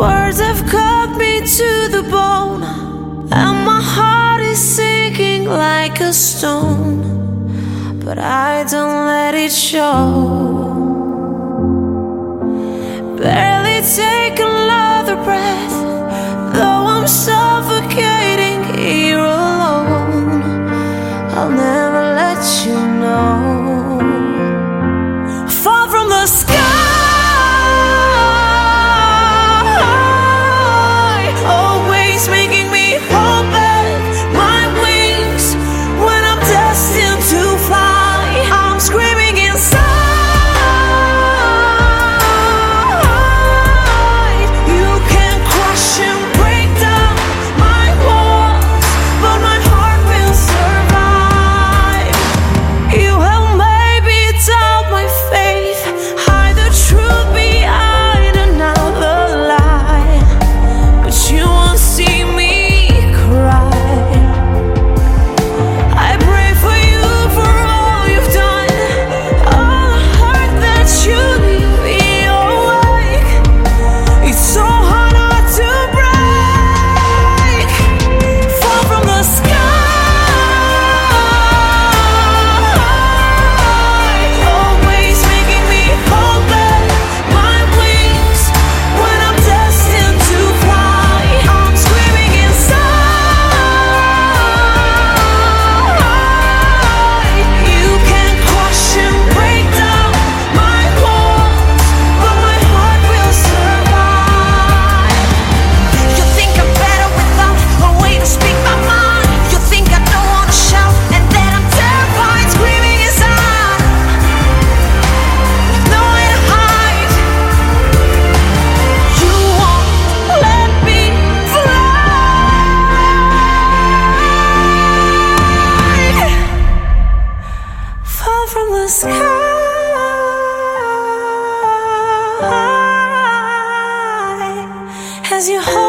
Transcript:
Words have cut me to the bone, and my heart is sinking like a stone. But I don't let it show. Barely take another breath, though I'm suffocating here alone. I'll never let you. sky. As you hold